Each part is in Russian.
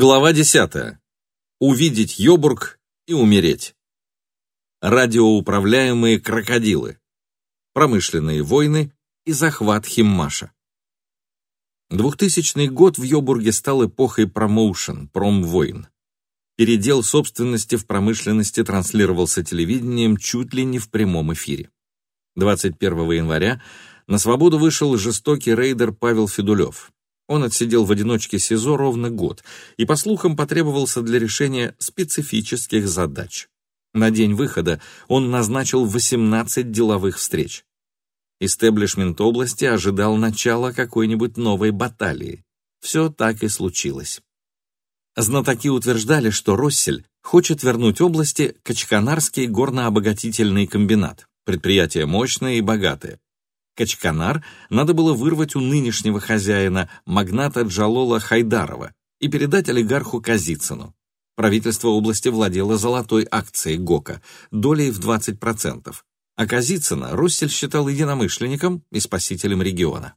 Глава 10. Увидеть Йобург и умереть. Радиоуправляемые крокодилы. Промышленные войны и захват Химмаша. 2000 год в Йобурге стал эпохой промоушен, промвойн. Передел собственности в промышленности транслировался телевидением чуть ли не в прямом эфире. 21 января на свободу вышел жестокий рейдер Павел Федулев. Он отсидел в одиночке СИЗО ровно год и, по слухам, потребовался для решения специфических задач. На день выхода он назначил 18 деловых встреч. Истеблишмент области ожидал начала какой-нибудь новой баталии. Все так и случилось. Знатоки утверждали, что Россель хочет вернуть области Качканарский горнообогатительный комбинат, предприятие мощное и богатое, Качканар надо было вырвать у нынешнего хозяина, магната Джалола Хайдарова, и передать олигарху Казицыну. Правительство области владело золотой акцией ГОКа, долей в 20%, а Казицына Россель считал единомышленником и спасителем региона.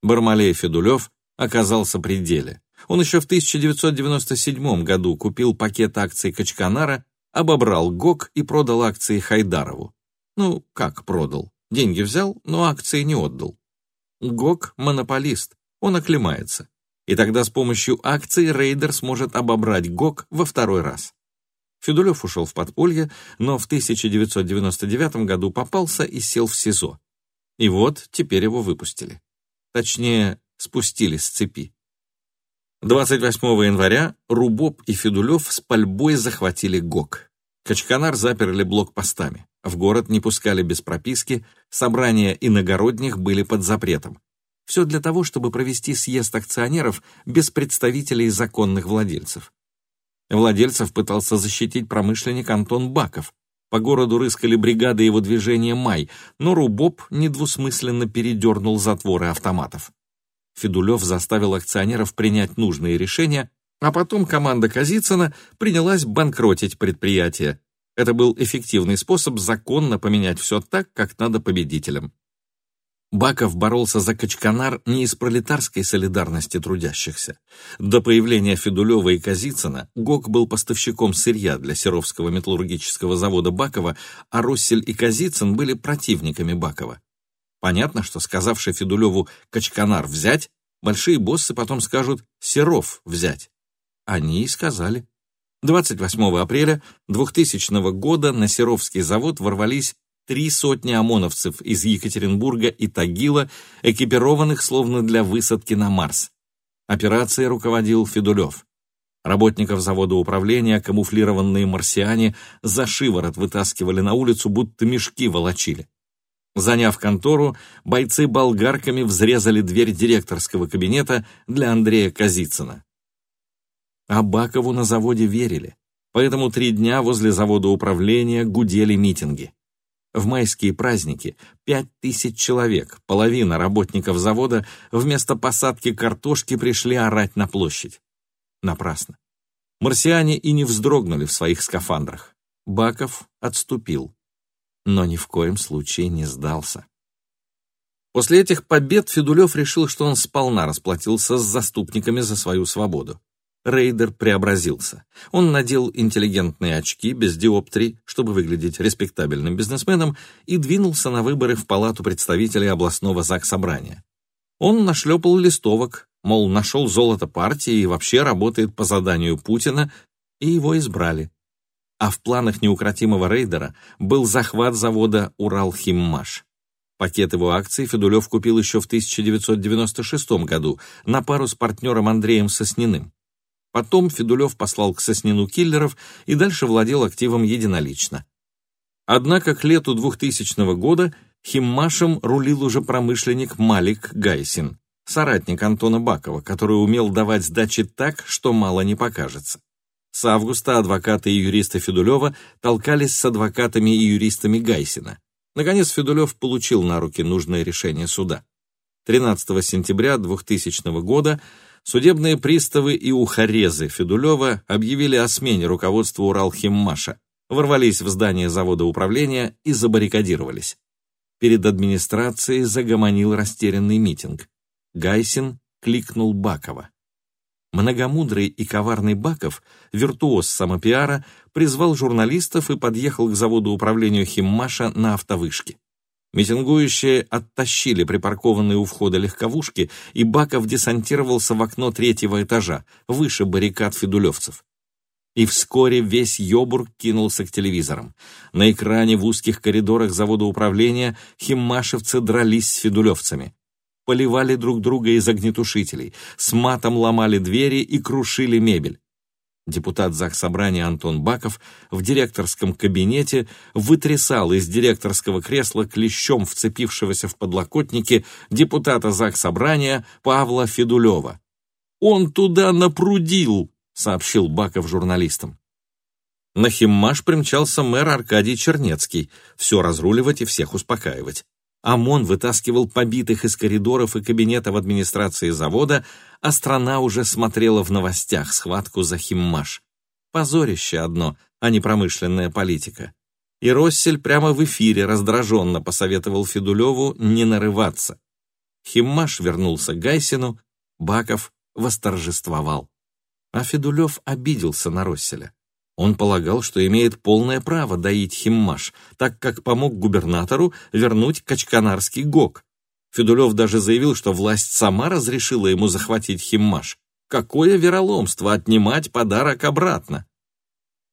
Бармалей Федулев оказался при деле. Он еще в 1997 году купил пакет акций Качканара, обобрал ГОК и продал акции Хайдарову. Ну, как продал? Деньги взял, но акции не отдал. ГОК – монополист, он оклемается. И тогда с помощью акций рейдер сможет обобрать ГОК во второй раз. Федулев ушел в подполье, но в 1999 году попался и сел в СИЗО. И вот теперь его выпустили. Точнее, спустили с цепи. 28 января Рубоп и Федулев с пальбой захватили ГОК. Качканар заперли блокпостами. В город не пускали без прописки, собрания иногородних были под запретом. Все для того, чтобы провести съезд акционеров без представителей законных владельцев. Владельцев пытался защитить промышленник Антон Баков. По городу рыскали бригады его движения «Май», но Рубоп недвусмысленно передернул затворы автоматов. Федулев заставил акционеров принять нужные решения, а потом команда Казицына принялась банкротить предприятие, это был эффективный способ законно поменять все так, как надо победителям. Баков боролся за Качканар не из пролетарской солидарности трудящихся. До появления Федулева и Казицына ГОК был поставщиком сырья для Серовского металлургического завода Бакова, а Россель и Казицын были противниками Бакова. Понятно, что сказавший Федулеву «Качканар взять», большие боссы потом скажут «Серов взять». Они и сказали. 28 апреля 2000 года на Серовский завод ворвались три сотни ОМОНовцев из Екатеринбурга и Тагила, экипированных словно для высадки на Марс. Операцией руководил Федулев. Работников завода управления камуфлированные марсиане за шиворот вытаскивали на улицу, будто мешки волочили. Заняв контору, бойцы болгарками взрезали дверь директорского кабинета для Андрея Казицына. А Бакову на заводе верили, поэтому три дня возле завода управления гудели митинги. В майские праздники пять тысяч человек, половина работников завода, вместо посадки картошки пришли орать на площадь. Напрасно. Марсиане и не вздрогнули в своих скафандрах. Баков отступил, но ни в коем случае не сдался. После этих побед Федулев решил, что он сполна расплатился с заступниками за свою свободу. Рейдер преобразился. Он надел интеллигентные очки без диоптрий, чтобы выглядеть респектабельным бизнесменом, и двинулся на выборы в Палату представителей областного заксобрания. Он нашлепал листовок, мол, нашел золото партии и вообще работает по заданию Путина, и его избрали. А в планах неукротимого рейдера был захват завода «Уралхиммаш». Пакет его акций Федулев купил еще в 1996 году на пару с партнером Андреем Сосниным. Потом Федулев послал к Соснину киллеров и дальше владел активом единолично. Однако к лету 2000 года Химмашем рулил уже промышленник Малик Гайсин, соратник Антона Бакова, который умел давать сдачи так, что мало не покажется. С августа адвокаты и юристы Федулева толкались с адвокатами и юристами Гайсина. Наконец Федулев получил на руки нужное решение суда. 13 сентября 2000 года судебные приставы и ухарезы Федулева объявили о смене руководства Уралхиммаша, ворвались в здание завода управления и забаррикадировались. Перед администрацией загомонил растерянный митинг. Гайсин кликнул Бакова. Многомудрый и коварный Баков, виртуоз самопиара, призвал журналистов и подъехал к заводу управления Химмаша на автовышке. Митингующие оттащили припаркованные у входа легковушки, и Баков десантировался в окно третьего этажа, выше баррикад федулевцев. И вскоре весь Йобург кинулся к телевизорам. На экране в узких коридорах завода управления химмашевцы дрались с федулевцами поливали друг друга из огнетушителей, с матом ломали двери и крушили мебель. Депутат Заксобрания Антон Баков в директорском кабинете вытрясал из директорского кресла клещом вцепившегося в подлокотники депутата Заксобрания Павла Федулева. «Он туда напрудил», — сообщил Баков журналистам. На химмаш примчался мэр Аркадий Чернецкий, все разруливать и всех успокаивать. ОМОН вытаскивал побитых из коридоров и кабинетов администрации завода, а страна уже смотрела в новостях схватку за химмаш. Позорище одно, а не промышленная политика. И Россель прямо в эфире раздраженно посоветовал Федулеву не нарываться. Химмаш вернулся к Гайсину, Баков восторжествовал. А Федулев обиделся на Росселя. Он полагал, что имеет полное право доить Химмаш, так как помог губернатору вернуть Качканарский ГОК. Федулев даже заявил, что власть сама разрешила ему захватить Химмаш. Какое вероломство отнимать подарок обратно!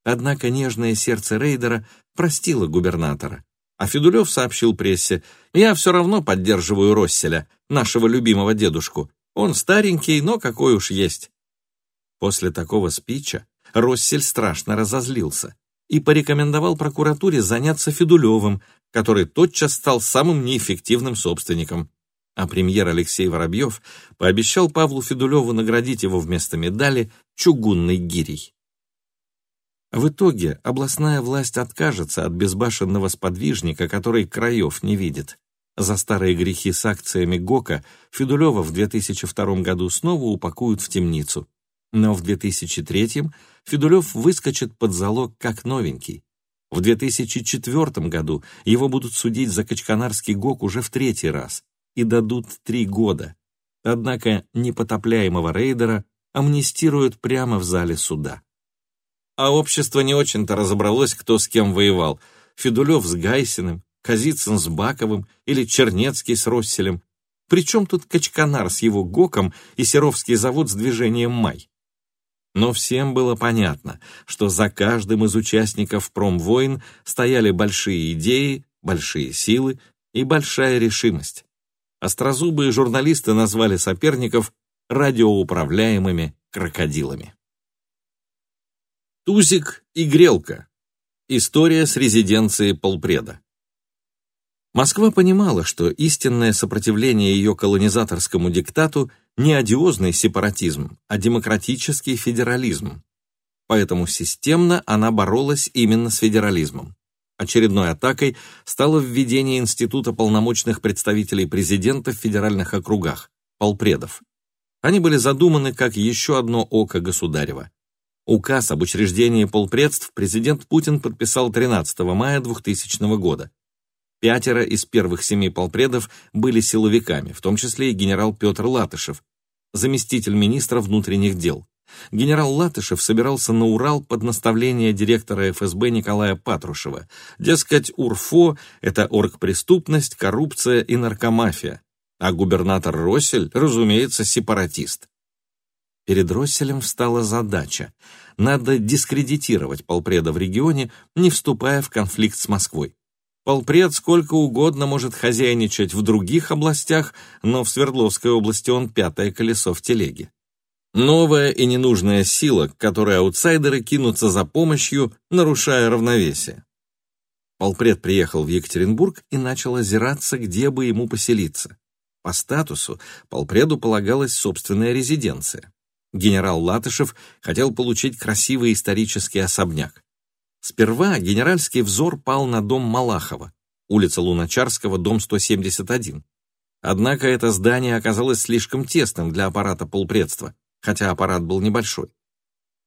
Однако нежное сердце рейдера простило губернатора. А Федулев сообщил прессе, «Я все равно поддерживаю Росселя, нашего любимого дедушку. Он старенький, но какой уж есть». После такого спича Россель страшно разозлился и порекомендовал прокуратуре заняться Федулевым, который тотчас стал самым неэффективным собственником. А премьер Алексей Воробьев пообещал Павлу Федулеву наградить его вместо медали чугунной гирей. В итоге областная власть откажется от безбашенного сподвижника, который краев не видит. За старые грехи с акциями ГОКа Федулева в 2002 году снова упакуют в темницу. Но в 2003 Федулев выскочит под залог как новенький. В 2004 году его будут судить за Качканарский ГОК уже в третий раз и дадут три года. Однако непотопляемого рейдера амнистируют прямо в зале суда. А общество не очень-то разобралось, кто с кем воевал. Федулев с Гайсиным, Казицын с Баковым или Чернецкий с Росселем. Причем тут Качканар с его ГОКом и Серовский завод с движением «Май»? Но всем было понятно, что за каждым из участников промвойн стояли большие идеи, большие силы и большая решимость. Острозубые журналисты назвали соперников радиоуправляемыми крокодилами. Тузик и Грелка. История с резиденцией полпреда. Москва понимала, что истинное сопротивление ее колонизаторскому диктату не одиозный сепаратизм, а демократический федерализм. Поэтому системно она боролась именно с федерализмом. Очередной атакой стало введение института полномочных представителей президента в федеральных округах, полпредов. Они были задуманы как еще одно око государева. Указ об учреждении полпредств президент Путин подписал 13 мая 2000 года. Пятеро из первых семи полпредов были силовиками, в том числе и генерал Петр Латышев, заместитель министра внутренних дел. Генерал Латышев собирался на Урал под наставление директора ФСБ Николая Патрушева. Дескать, УРФО — это оргпреступность, коррупция и наркомафия. А губернатор Россель, разумеется, сепаратист. Перед Росселем встала задача. Надо дискредитировать полпреда в регионе, не вступая в конфликт с Москвой. Полпред сколько угодно может хозяйничать в других областях, но в Свердловской области он пятое колесо в телеге. Новая и ненужная сила, к которой аутсайдеры кинутся за помощью, нарушая равновесие. Полпред приехал в Екатеринбург и начал озираться, где бы ему поселиться. По статусу полпреду полагалась собственная резиденция. Генерал Латышев хотел получить красивый исторический особняк. Сперва генеральский взор пал на дом Малахова, улица Луначарского, дом 171. Однако это здание оказалось слишком тесным для аппарата полпредства, хотя аппарат был небольшой.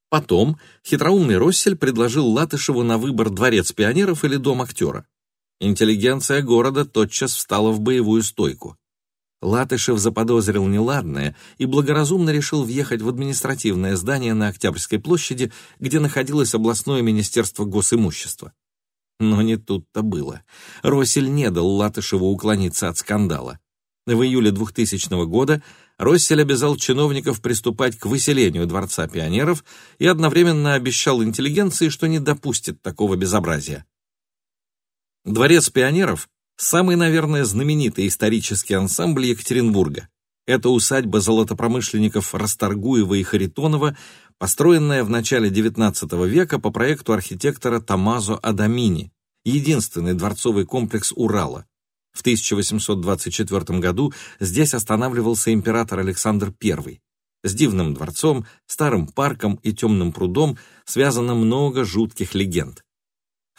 Потом хитроумный Россель предложил Латышеву на выбор дворец пионеров или дом актера. Интеллигенция города тотчас встала в боевую стойку. Латышев заподозрил неладное и благоразумно решил въехать в административное здание на Октябрьской площади, где находилось областное министерство госимущества. Но не тут-то было. Россель не дал Латышеву уклониться от скандала. В июле 2000 года Россель обязал чиновников приступать к выселению Дворца пионеров и одновременно обещал интеллигенции, что не допустит такого безобразия. Дворец пионеров Самый, наверное, знаменитый исторический ансамбль Екатеринбурга. Это усадьба золотопромышленников Расторгуева и Харитонова, построенная в начале XIX века по проекту архитектора Томазо Адамини, единственный дворцовый комплекс Урала. В 1824 году здесь останавливался император Александр I. С дивным дворцом, старым парком и темным прудом связано много жутких легенд.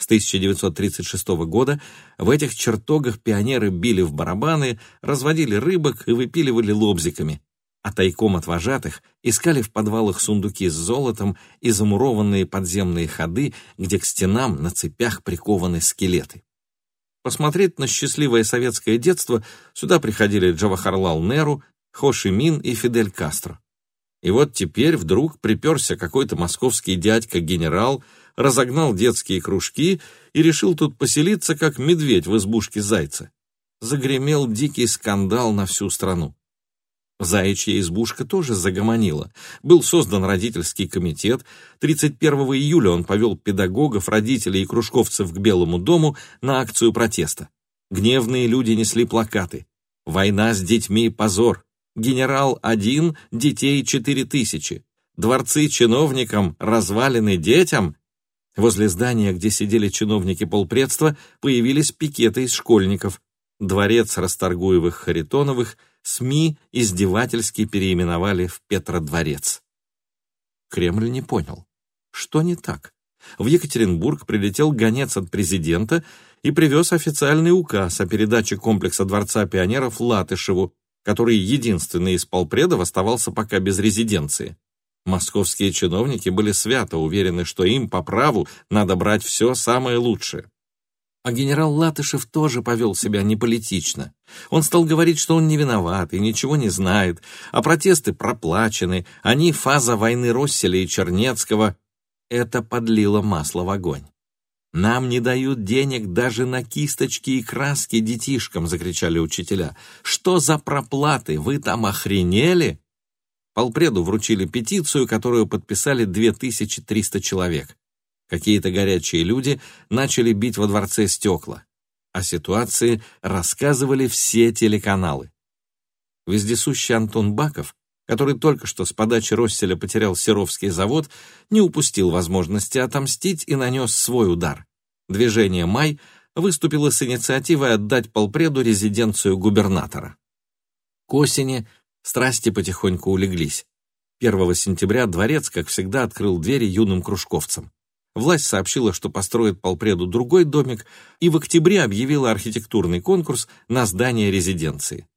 С 1936 года в этих чертогах пионеры били в барабаны, разводили рыбок и выпиливали лобзиками, а тайком от вожатых искали в подвалах сундуки с золотом и замурованные подземные ходы, где к стенам на цепях прикованы скелеты. Посмотреть на счастливое советское детство сюда приходили Джавахарлал Неру, Хо Мин и Фидель Кастро. И вот теперь вдруг приперся какой-то московский дядька-генерал, разогнал детские кружки и решил тут поселиться, как медведь в избушке зайца. Загремел дикий скандал на всю страну. Заячья избушка тоже загомонила. Был создан родительский комитет. 31 июля он повел педагогов, родителей и кружковцев к Белому дому на акцию протеста. Гневные люди несли плакаты. «Война с детьми – позор! Генерал один, детей четыре тысячи! Дворцы чиновникам, развалины детям!» Возле здания, где сидели чиновники полпредства, появились пикеты из школьников. Дворец Расторгуевых-Харитоновых СМИ издевательски переименовали в Петродворец. Кремль не понял. Что не так? В Екатеринбург прилетел гонец от президента и привез официальный указ о передаче комплекса Дворца пионеров Латышеву, который единственный из полпредов оставался пока без резиденции. Московские чиновники были свято уверены, что им по праву надо брать все самое лучшее. А генерал Латышев тоже повел себя неполитично. Он стал говорить, что он не виноват и ничего не знает, а протесты проплачены, они фаза войны Росселя и Чернецкого. Это подлило масло в огонь. «Нам не дают денег даже на кисточки и краски детишкам!» — закричали учителя. «Что за проплаты? Вы там охренели?» Полпреду вручили петицию, которую подписали 2300 человек. Какие-то горячие люди начали бить во дворце стекла. О ситуации рассказывали все телеканалы. Вездесущий Антон Баков, который только что с подачи Росселя потерял Серовский завод, не упустил возможности отомстить и нанес свой удар. Движение «Май» выступило с инициативой отдать полпреду резиденцию губернатора. К осени Страсти потихоньку улеглись. 1 сентября дворец, как всегда, открыл двери юным кружковцам. Власть сообщила, что построит полпреду другой домик, и в октябре объявила архитектурный конкурс на здание резиденции.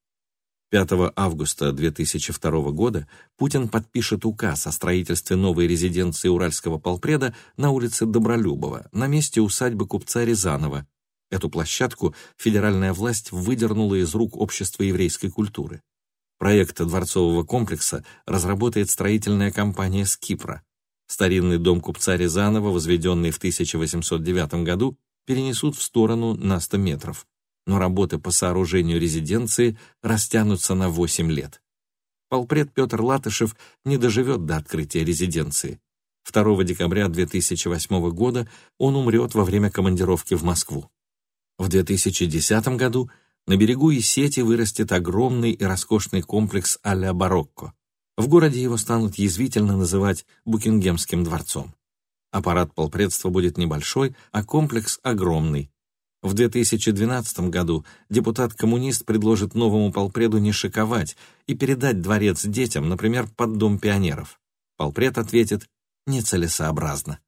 5 августа 2002 года Путин подпишет указ о строительстве новой резиденции Уральского полпреда на улице Добролюбова, на месте усадьбы купца Рязанова. Эту площадку федеральная власть выдернула из рук общества еврейской культуры. Проект дворцового комплекса разработает строительная компания с Кипра. Старинный дом купца Рязанова, возведенный в 1809 году, перенесут в сторону на 100 метров, но работы по сооружению резиденции растянутся на 8 лет. Полпред Петр Латышев не доживет до открытия резиденции. 2 декабря 2008 года он умрет во время командировки в Москву. В 2010 году на берегу Исети вырастет огромный и роскошный комплекс а-ля барокко. В городе его станут язвительно называть Букингемским дворцом. Аппарат полпредства будет небольшой, а комплекс огромный. В 2012 году депутат-коммунист предложит новому полпреду не шиковать и передать дворец детям, например, под Дом пионеров. Полпред ответит «нецелесообразно».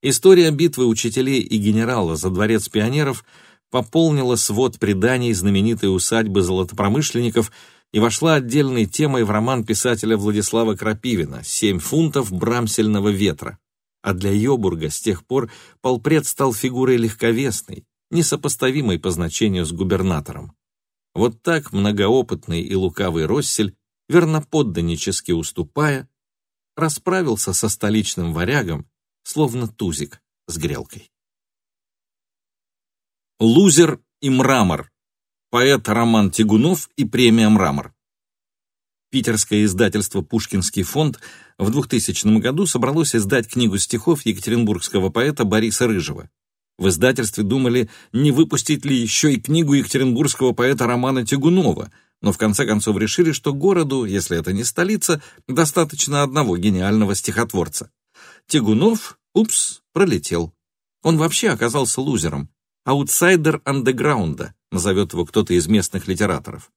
История битвы учителей и генерала за дворец пионеров пополнила свод преданий знаменитой усадьбы золотопромышленников и вошла отдельной темой в роман писателя Владислава Крапивина «Семь фунтов брамсельного ветра». А для Йобурга с тех пор полпред стал фигурой легковесной, несопоставимой по значению с губернатором. Вот так многоопытный и лукавый Россель, верноподданнически уступая, расправился со столичным варягом, словно тузик с грелкой. Лузер и мрамор. Поэт Роман Тягунов и премия «Мрамор». Питерское издательство «Пушкинский фонд» в 2000 году собралось издать книгу стихов екатеринбургского поэта Бориса Рыжего. В издательстве думали, не выпустить ли еще и книгу екатеринбургского поэта Романа Тягунова, но в конце концов решили, что городу, если это не столица, достаточно одного гениального стихотворца. Тягунов, упс, пролетел. Он вообще оказался лузером, аутсайдер андеграунда, назовет его кто-то из местных литераторов.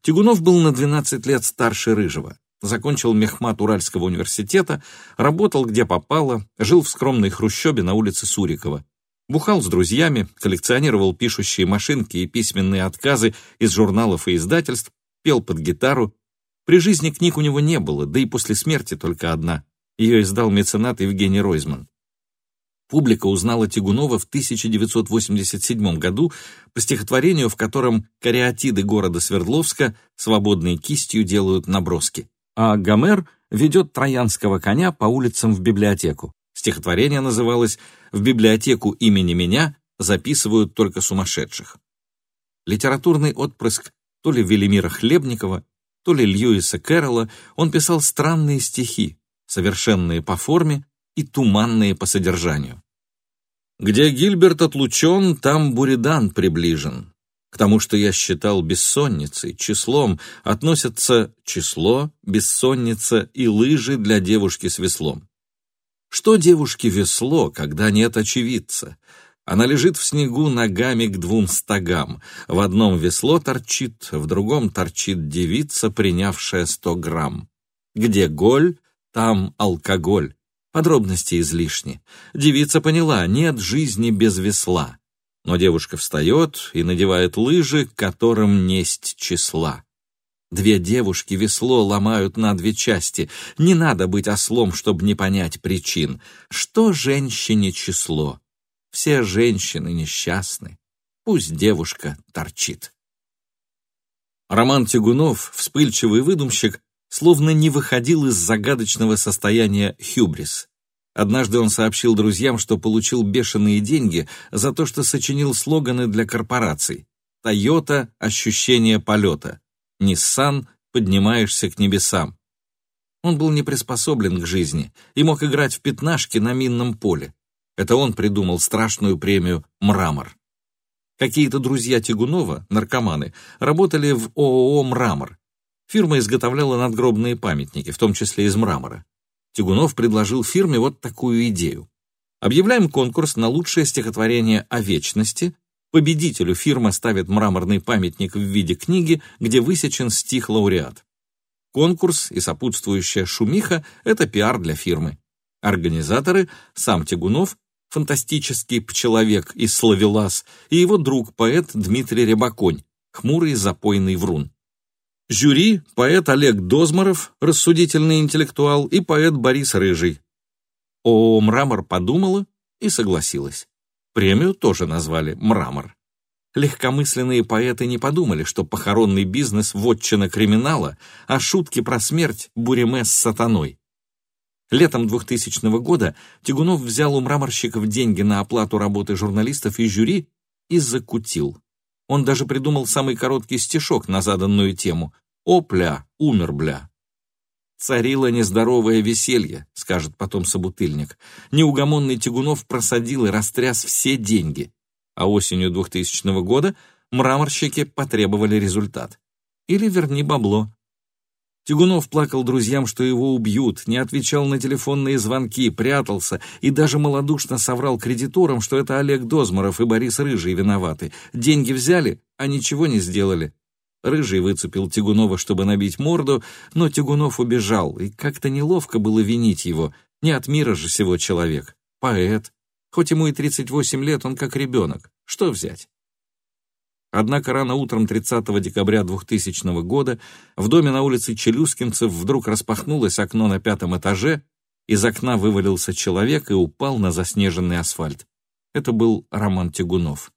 Тягунов был на 12 лет старше Рыжего. Закончил мехмат Уральского университета, работал где попало, жил в скромной хрущебе на улице Сурикова. Бухал с друзьями, коллекционировал пишущие машинки и письменные отказы из журналов и издательств, пел под гитару. При жизни книг у него не было, да и после смерти только одна. Ее издал меценат Евгений Ройзман. Публика узнала Тягунова в 1987 году по стихотворению, в котором кариатиды города Свердловска свободной кистью делают наброски, а Гомер ведет троянского коня по улицам в библиотеку. Стихотворение называлось «В библиотеку имени меня записывают только сумасшедших». Литературный отпрыск то ли Велимира Хлебникова, то ли Льюиса Кэрролла, он писал странные стихи, совершенные по форме, и туманные по содержанию. Где Гильберт отлучен, там Буридан приближен. К тому, что я считал бессонницей, числом, относятся число, бессонница и лыжи для девушки с веслом. Что девушке весло, когда нет очевидца? Она лежит в снегу ногами к двум стогам. В одном весло торчит, в другом торчит девица, принявшая сто грамм. Где голь, там алкоголь. Подробности излишни. Девица поняла, нет жизни без весла. Но девушка встает и надевает лыжи, которым несть числа. Две девушки весло ломают на две части. Не надо быть ослом, чтобы не понять причин. Что женщине число? Все женщины несчастны. Пусть девушка торчит. Роман Тягунов, вспыльчивый выдумщик, словно не выходил из загадочного состояния хюбрис. Однажды он сообщил друзьям, что получил бешеные деньги за то, что сочинил слоганы для корпораций. «Тойота — ощущение полета», «Ниссан — поднимаешься к небесам». Он был не приспособлен к жизни и мог играть в пятнашки на минном поле. Это он придумал страшную премию «Мрамор». Какие-то друзья Тягунова, наркоманы, работали в ООО «Мрамор», Фирма изготовляла надгробные памятники, в том числе из мрамора. Тягунов предложил фирме вот такую идею. Объявляем конкурс на лучшее стихотворение о вечности. Победителю фирма ставит мраморный памятник в виде книги, где высечен стих-лауреат. Конкурс и сопутствующая шумиха – это пиар для фирмы. Организаторы – сам Тягунов, фантастический пчеловек из Славелас и его друг, поэт Дмитрий Рябаконь, хмурый запойный врун. Жюри – поэт Олег Дозмаров, рассудительный интеллектуал, и поэт Борис Рыжий. ООО «Мрамор» подумала и согласилась. Премию тоже назвали «Мрамор». Легкомысленные поэты не подумали, что похоронный бизнес – вотчина криминала, а шутки про смерть – буреме с сатаной. Летом 2000 года Тягунов взял у мраморщиков деньги на оплату работы журналистов и жюри и закутил. Он даже придумал самый короткий стишок на заданную тему «Опля, умер, бля». «Царило нездоровое веселье», — скажет потом собутыльник. Неугомонный Тягунов просадил и растряс все деньги. А осенью 2000 года мраморщики потребовали результат. Или верни бабло. Тягунов плакал друзьям, что его убьют, не отвечал на телефонные звонки, прятался и даже малодушно соврал кредиторам, что это Олег Дозмаров и Борис Рыжий виноваты. Деньги взяли, а ничего не сделали. Рыжий выцепил Тягунова, чтобы набить морду, но Тягунов убежал, и как-то неловко было винить его. Не от мира же сего человек. Поэт. Хоть ему и 38 лет, он как ребенок. Что взять? Однако рано утром 30 декабря 2000 года в доме на улице Челюскинцев вдруг распахнулось окно на пятом этаже, из окна вывалился человек и упал на заснеженный асфальт. Это был Роман Тягунов.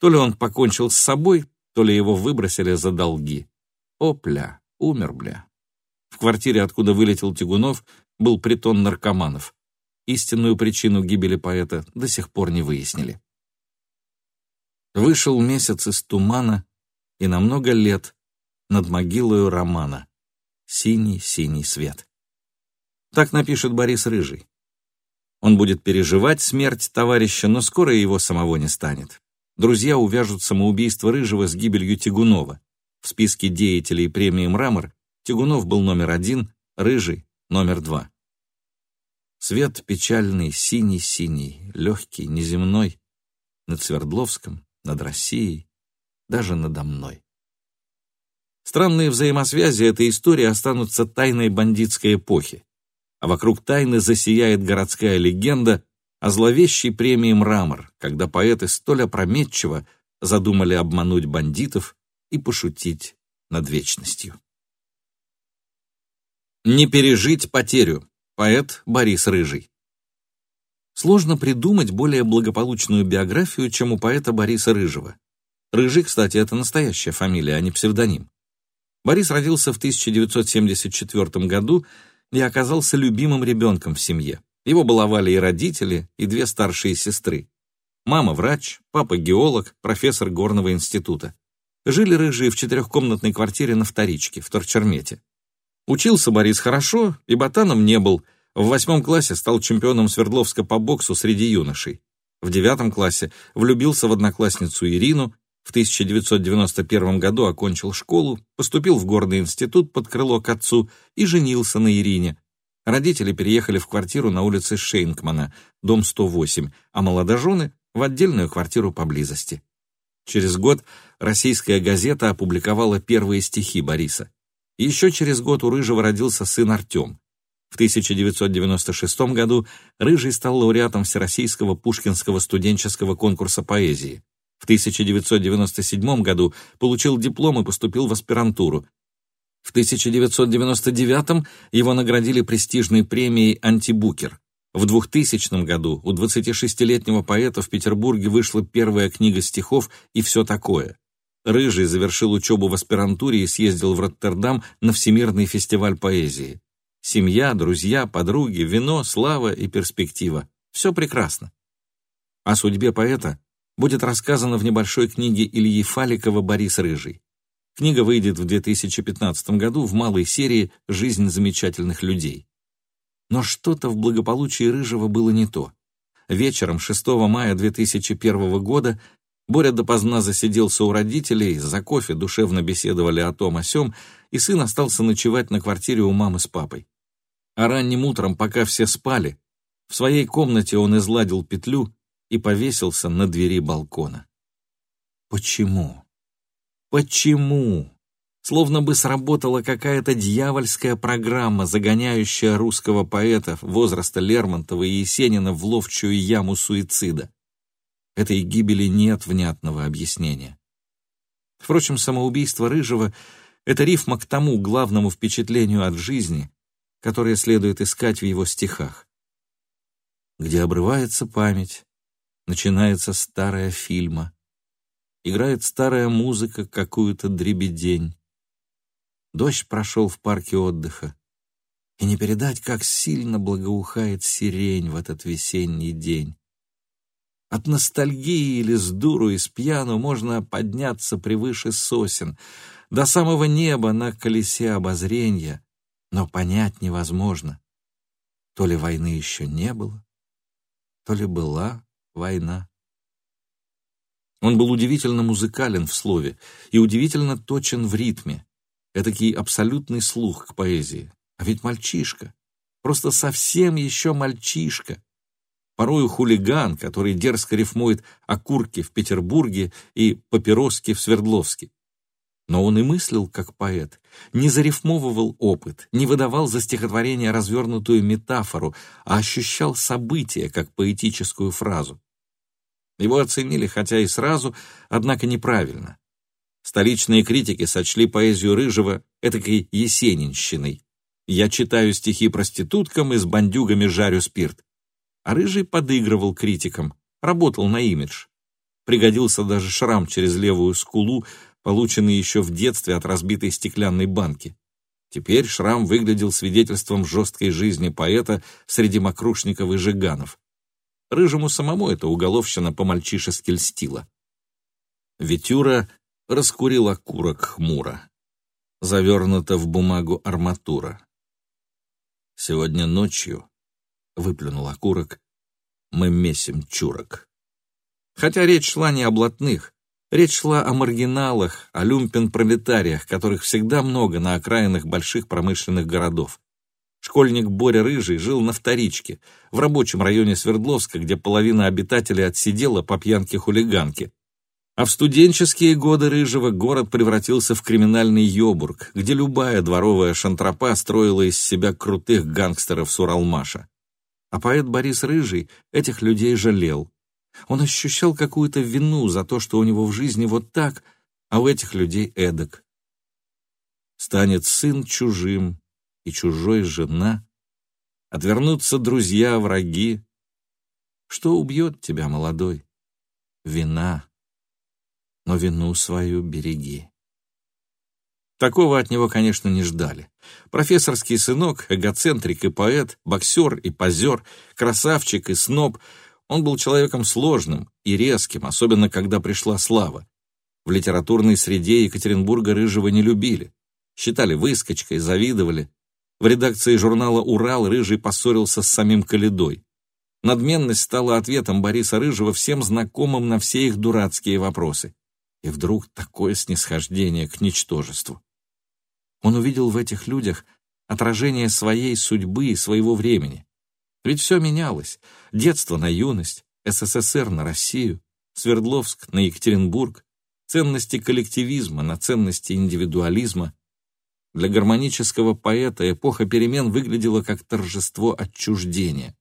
То ли он покончил с собой, то ли его выбросили за долги. Опля, умер, бля. В квартире, откуда вылетел Тягунов, был притон наркоманов. Истинную причину гибели поэта до сих пор не выяснили. Вышел месяц из тумана, и на много лет над могилою романа синий-синий свет. Так напишет Борис Рыжий. Он будет переживать смерть товарища, но скоро его самого не станет. Друзья увяжут самоубийство Рыжего с гибелью Тягунова. В списке деятелей премии «Мрамор» Тягунов был номер один, Рыжий — номер два. Свет печальный, синий-синий, легкий, неземной, над Свердловском, над Россией, даже надо мной. Странные взаимосвязи этой истории останутся тайной бандитской эпохи, а вокруг тайны засияет городская легенда о зловещей премии «Мрамор», когда поэты столь опрометчиво задумали обмануть бандитов и пошутить над вечностью. Не пережить потерю. Поэт Борис Рыжий. Сложно придумать более благополучную биографию, чем у поэта Бориса Рыжего. Рыжий, кстати, это настоящая фамилия, а не псевдоним. Борис родился в 1974 году и оказался любимым ребенком в семье. Его баловали и родители, и две старшие сестры. Мама врач, папа геолог, профессор горного института. Жили рыжие в четырехкомнатной квартире на вторичке, в Торчермете. Учился Борис хорошо и ботаном не был – в восьмом классе стал чемпионом Свердловска по боксу среди юношей. В девятом классе влюбился в одноклассницу Ирину, в 1991 году окончил школу, поступил в горный институт под крыло к отцу и женился на Ирине. Родители переехали в квартиру на улице Шейнкмана, дом 108, а молодожены — в отдельную квартиру поблизости. Через год российская газета опубликовала первые стихи Бориса. Еще через год у Рыжего родился сын Артем. В 1996 году Рыжий стал лауреатом Всероссийского Пушкинского студенческого конкурса поэзии. В 1997 году получил диплом и поступил в аспирантуру. В 1999 его наградили престижной премией «Антибукер». В 2000 году у 26-летнего поэта в Петербурге вышла первая книга стихов «И все такое». Рыжий завершил учебу в аспирантуре и съездил в Роттердам на Всемирный фестиваль поэзии. Семья, друзья, подруги, вино, слава и перспектива. Все прекрасно. О судьбе поэта будет рассказано в небольшой книге Ильи Фаликова «Борис Рыжий». Книга выйдет в 2015 году в малой серии «Жизнь замечательных людей». Но что-то в благополучии Рыжего было не то. Вечером 6 мая 2001 года Боря допоздна засиделся у родителей, за кофе душевно беседовали о том о сём, и сын остался ночевать на квартире у мамы с папой. А ранним утром, пока все спали, в своей комнате он изладил петлю и повесился на двери балкона. Почему? Почему? Словно бы сработала какая-то дьявольская программа, загоняющая русского поэта возраста Лермонтова и Есенина в ловчую яму суицида. Этой гибели нет внятного объяснения. Впрочем, самоубийство Рыжего — это рифма к тому главному впечатлению от жизни, которое следует искать в его стихах. Где обрывается память, начинается старая фильма, играет старая музыка какую-то дребедень. Дождь прошел в парке отдыха, и не передать, как сильно благоухает сирень в этот весенний день. От ностальгии или с дуру и с пьяну можно подняться превыше сосен, до самого неба на колесе обозрения, но понять невозможно. То ли войны еще не было, то ли была война. Он был удивительно музыкален в слове и удивительно точен в ритме. Этакий абсолютный слух к поэзии. А ведь мальчишка, просто совсем еще мальчишка порою хулиган, который дерзко рифмует окурки в Петербурге и папироски в Свердловске. Но он и мыслил как поэт, не зарифмовывал опыт, не выдавал за стихотворение развернутую метафору, а ощущал событие как поэтическую фразу. Его оценили, хотя и сразу, однако неправильно. Столичные критики сочли поэзию Рыжего этакой есенинщиной. Я читаю стихи проституткам и с бандюгами жарю спирт а Рыжий подыгрывал критикам, работал на имидж. Пригодился даже шрам через левую скулу, полученный еще в детстве от разбитой стеклянной банки. Теперь шрам выглядел свидетельством жесткой жизни поэта среди мокрушников и жиганов. Рыжему самому эта уголовщина по-мальчишески льстила. Витюра раскурил окурок хмуро. Завернута в бумагу арматура. Сегодня ночью, — выплюнул окурок, — мы месим чурок. Хотя речь шла не о блатных, речь шла о маргиналах, о люмпен-пролетариях, которых всегда много на окраинах больших промышленных городов. Школьник Боря Рыжий жил на вторичке, в рабочем районе Свердловска, где половина обитателей отсидела по пьянке-хулиганке. А в студенческие годы Рыжего город превратился в криминальный Йобург, где любая дворовая шантропа строила из себя крутых гангстеров с Уралмаша. А поэт Борис Рыжий этих людей жалел. Он ощущал какую-то вину за то, что у него в жизни вот так, а у этих людей эдак. Станет сын чужим, и чужой жена, отвернутся друзья, враги. Что убьет тебя, молодой? Вина. Но вину свою береги. Такого от него, конечно, не ждали. Профессорский сынок, эгоцентрик и поэт, боксер и позер, красавчик и сноб, он был человеком сложным и резким, особенно когда пришла слава. В литературной среде Екатеринбурга Рыжего не любили. Считали выскочкой, завидовали. В редакции журнала «Урал» Рыжий поссорился с самим Каледой. Надменность стала ответом Бориса Рыжего всем знакомым на все их дурацкие вопросы. И вдруг такое снисхождение к ничтожеству. Он увидел в этих людях отражение своей судьбы и своего времени. Ведь все менялось. Детство на юность, СССР на Россию, Свердловск на Екатеринбург, ценности коллективизма на ценности индивидуализма, для гармонического поэта эпоха перемен выглядела как торжество отчуждения.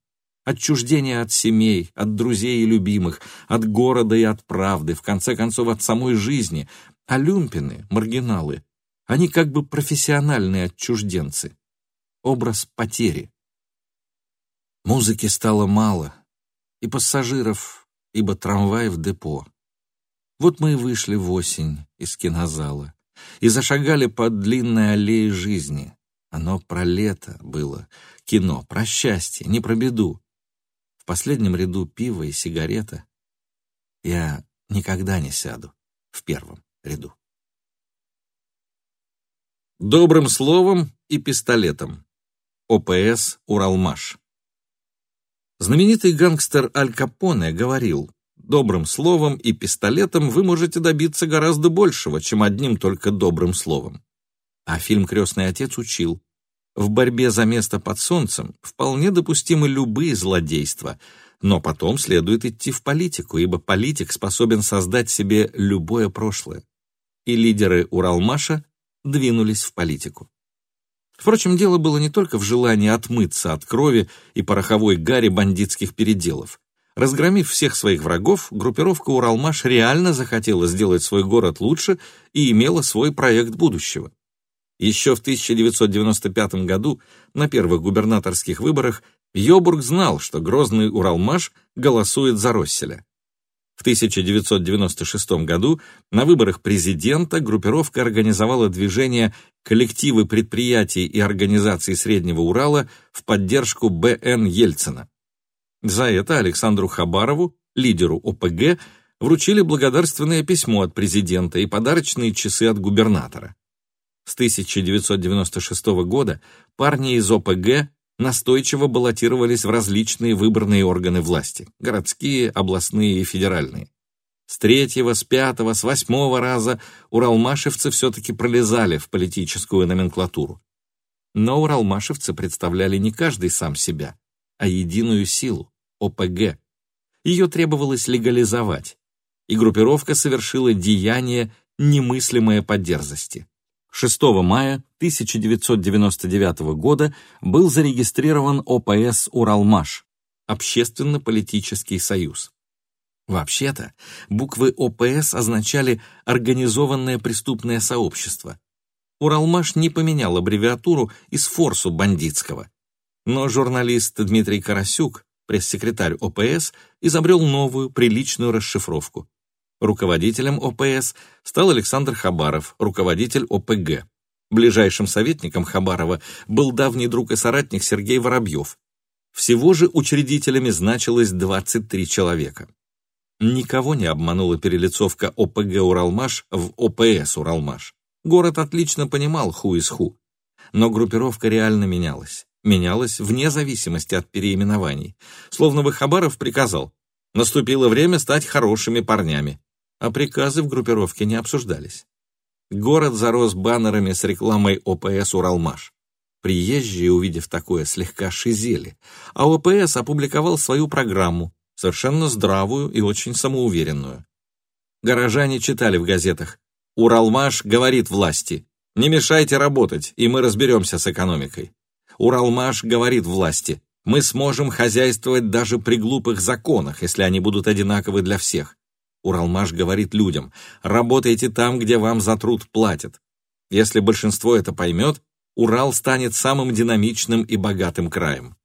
Отчуждение от семей, от друзей и любимых, от города и от правды, в конце концов, от самой жизни. А люмпины, маргиналы, они как бы профессиональные отчужденцы. Образ потери. Музыки стало мало, и пассажиров, ибо трамвай в депо. Вот мы и вышли в осень из кинозала и зашагали по длинной аллее жизни. Оно про лето было, кино, про счастье, не про беду. В последнем ряду пиво и сигарета. Я никогда не сяду в первом ряду. Добрым словом и пистолетом. ОПС «Уралмаш». Знаменитый гангстер Аль Капоне говорил, Добрым словом и пистолетом вы можете добиться гораздо большего, чем одним только добрым словом. А фильм «Крестный отец» учил, в борьбе за место под солнцем вполне допустимы любые злодейства, но потом следует идти в политику, ибо политик способен создать себе любое прошлое. И лидеры Уралмаша двинулись в политику. Впрочем, дело было не только в желании отмыться от крови и пороховой гари бандитских переделов. Разгромив всех своих врагов, группировка Уралмаш реально захотела сделать свой город лучше и имела свой проект будущего. Еще в 1995 году на первых губернаторских выборах Йобург знал, что грозный Уралмаш голосует за Росселя. В 1996 году на выборах президента группировка организовала движение «Коллективы предприятий и организаций Среднего Урала» в поддержку Б.Н. Ельцина. За это Александру Хабарову, лидеру ОПГ, вручили благодарственное письмо от президента и подарочные часы от губернатора. С 1996 года парни из ОПГ настойчиво баллотировались в различные выборные органы власти – городские, областные и федеральные. С третьего, с пятого, с восьмого раза уралмашевцы все-таки пролезали в политическую номенклатуру. Но уралмашевцы представляли не каждый сам себя, а единую силу – ОПГ. Ее требовалось легализовать, и группировка совершила деяние, немыслимое по дерзости. 6 мая 1999 года был зарегистрирован ОПС «Уралмаш» – Общественно-политический союз. Вообще-то, буквы ОПС означали «Организованное преступное сообщество». Уралмаш не поменял аббревиатуру из форсу бандитского. Но журналист Дмитрий Карасюк, пресс-секретарь ОПС, изобрел новую, приличную расшифровку. Руководителем ОПС стал Александр Хабаров, руководитель ОПГ. Ближайшим советником Хабарова был давний друг и соратник Сергей Воробьев. Всего же учредителями значилось 23 человека. Никого не обманула перелицовка ОПГ «Уралмаш» в ОПС «Уралмаш». Город отлично понимал ху из ху. Но группировка реально менялась. Менялась вне зависимости от переименований. Словно бы Хабаров приказал «Наступило время стать хорошими парнями». А приказы в группировке не обсуждались. Город зарос баннерами с рекламой ОПС «Уралмаш». Приезжие, увидев такое, слегка шизели, а ОПС опубликовал свою программу, совершенно здравую и очень самоуверенную. Горожане читали в газетах «Уралмаш говорит власти, не мешайте работать, и мы разберемся с экономикой». Уралмаш говорит власти, мы сможем хозяйствовать даже при глупых законах, если они будут одинаковы для всех. Уралмаш говорит людям, работайте там, где вам за труд платят. Если большинство это поймет, Урал станет самым динамичным и богатым краем.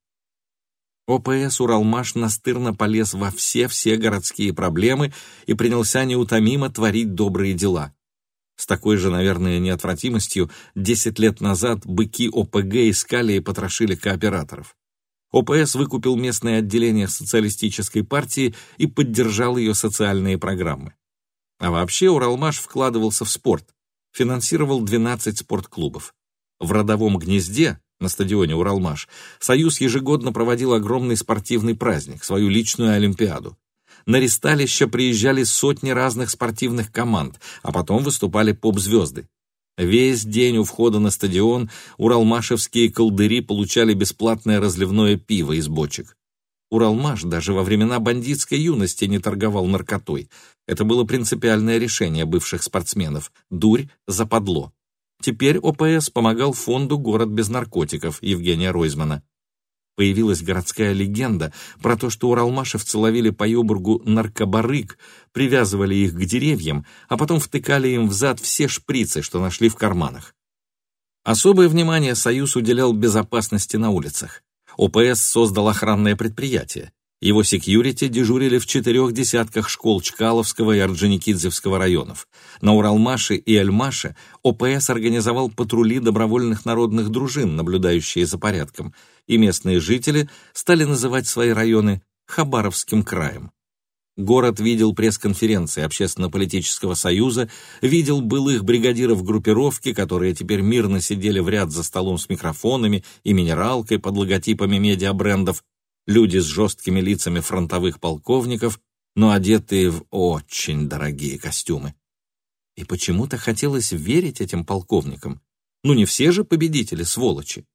ОПС «Уралмаш» настырно полез во все-все городские проблемы и принялся неутомимо творить добрые дела. С такой же, наверное, неотвратимостью 10 лет назад быки ОПГ искали и потрошили кооператоров. ОПС выкупил местное отделение социалистической партии и поддержал ее социальные программы. А вообще Уралмаш вкладывался в спорт, финансировал 12 спортклубов. В родовом гнезде на стадионе «Уралмаш», Союз ежегодно проводил огромный спортивный праздник, свою личную Олимпиаду. На ресталище приезжали сотни разных спортивных команд, а потом выступали поп-звезды. Весь день у входа на стадион уралмашевские колдыри получали бесплатное разливное пиво из бочек. Уралмаш даже во времена бандитской юности не торговал наркотой. Это было принципиальное решение бывших спортсменов – дурь западло. Теперь ОПС помогал фонду «Город без наркотиков» Евгения Ройзмана. Появилась городская легенда про то, что уралмашевцы ловили по Йобургу наркобарык, привязывали их к деревьям, а потом втыкали им в зад все шприцы, что нашли в карманах. Особое внимание Союз уделял безопасности на улицах. ОПС создал охранное предприятие. Его секьюрити дежурили в четырех десятках школ Чкаловского и Орджоникидзевского районов. На Уралмаше и Эльмаше ОПС организовал патрули добровольных народных дружин, наблюдающие за порядком, и местные жители стали называть свои районы Хабаровским краем. Город видел пресс-конференции Общественно-политического союза, видел былых бригадиров группировки, которые теперь мирно сидели в ряд за столом с микрофонами и минералкой под логотипами медиабрендов, люди с жесткими лицами фронтовых полковников, но одетые в очень дорогие костюмы. И почему-то хотелось верить этим полковникам. Ну не все же победители, сволочи.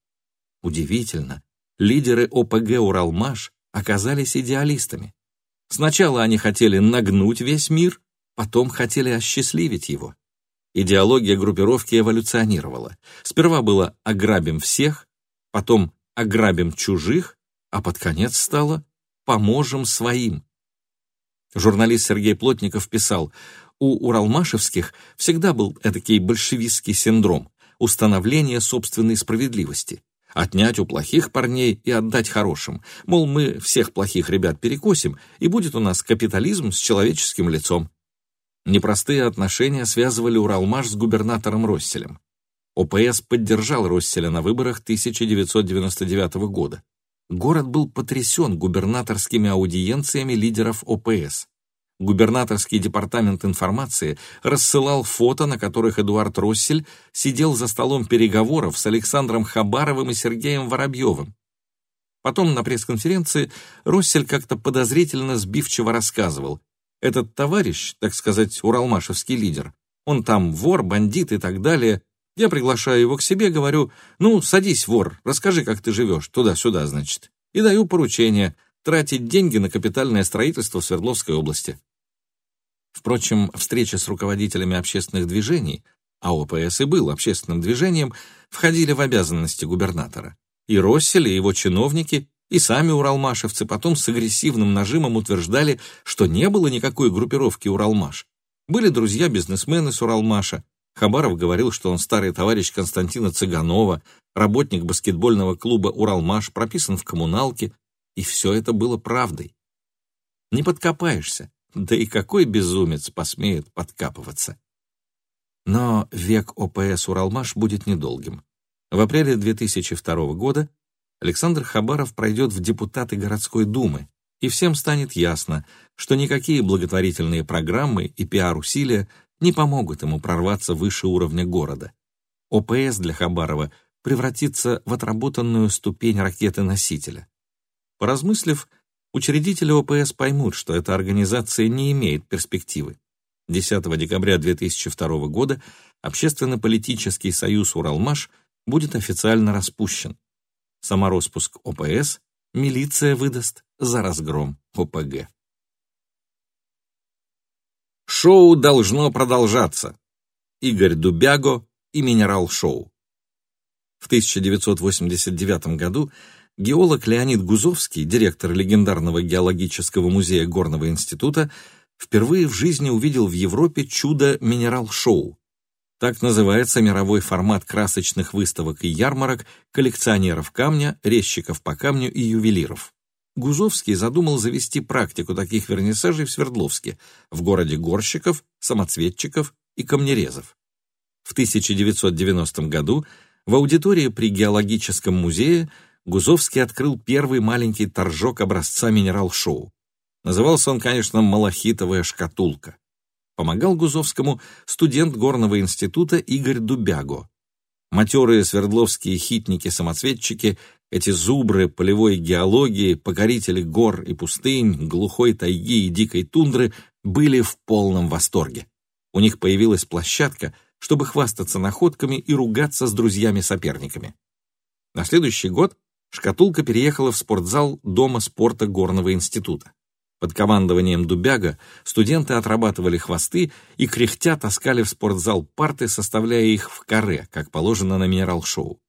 Удивительно, лидеры ОПГ «Уралмаш» оказались идеалистами. Сначала они хотели нагнуть весь мир, потом хотели осчастливить его. Идеология группировки эволюционировала. Сперва было «ограбим всех», потом «ограбим чужих», а под конец стало «поможем своим». Журналист Сергей Плотников писал, у уралмашевских всегда был этакий большевистский синдром – установление собственной справедливости. Отнять у плохих парней и отдать хорошим. Мол, мы всех плохих ребят перекосим, и будет у нас капитализм с человеческим лицом. Непростые отношения связывали Уралмаш с губернатором Росселем. ОПС поддержал Росселя на выборах 1999 года город был потрясен губернаторскими аудиенциями лидеров ОПС. Губернаторский департамент информации рассылал фото, на которых Эдуард Россель сидел за столом переговоров с Александром Хабаровым и Сергеем Воробьевым. Потом на пресс-конференции Россель как-то подозрительно сбивчиво рассказывал. Этот товарищ, так сказать, уралмашевский лидер, он там вор, бандит и так далее, я приглашаю его к себе, говорю, ну, садись, вор, расскажи, как ты живешь, туда-сюда, значит. И даю поручение тратить деньги на капитальное строительство в Свердловской области. Впрочем, встречи с руководителями общественных движений, а ОПС и был общественным движением, входили в обязанности губернатора. И Россель, и его чиновники, и сами уралмашевцы потом с агрессивным нажимом утверждали, что не было никакой группировки «Уралмаш». Были друзья-бизнесмены с Уралмаша, Хабаров говорил, что он старый товарищ Константина Цыганова, работник баскетбольного клуба «Уралмаш», прописан в коммуналке, и все это было правдой. Не подкопаешься, Да и какой безумец посмеет подкапываться? Но век ОПС «Уралмаш» будет недолгим. В апреле 2002 года Александр Хабаров пройдет в депутаты городской думы, и всем станет ясно, что никакие благотворительные программы и пиар-усилия не помогут ему прорваться выше уровня города. ОПС для Хабарова превратится в отработанную ступень ракеты-носителя. Поразмыслив, учредители ОПС поймут, что эта организация не имеет перспективы. 10 декабря 2002 года Общественно-политический союз «Уралмаш» будет официально распущен. Самороспуск ОПС милиция выдаст за разгром ОПГ. Шоу должно продолжаться. Игорь Дубяго и Минерал Шоу. В 1989 году геолог Леонид Гузовский, директор легендарного геологического музея Горного института, впервые в жизни увидел в Европе чудо минерал-шоу. Так называется мировой формат красочных выставок и ярмарок коллекционеров камня, резчиков по камню и ювелиров. Гузовский задумал завести практику таких вернисажей в Свердловске, в городе горщиков, самоцветчиков и камнерезов. В 1990 году в аудитории при Геологическом музее Гузовский открыл первый маленький торжок образца минерал-шоу. Назывался он, конечно, «Малахитовая шкатулка». Помогал Гузовскому студент Горного института Игорь Дубяго. Матерые свердловские хитники-самоцветчики, эти зубры полевой геологии, покорители гор и пустынь, глухой тайги и дикой тундры были в полном восторге. У них появилась площадка, чтобы хвастаться находками и ругаться с друзьями-соперниками. На следующий год шкатулка переехала в спортзал Дома спорта Горного института. Под командованием Дубяга студенты отрабатывали хвосты и кряхтя таскали в спортзал парты, составляя их в каре, как положено на минерал-шоу.